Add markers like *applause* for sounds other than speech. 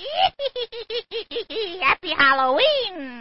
*laughs* Happy Halloween!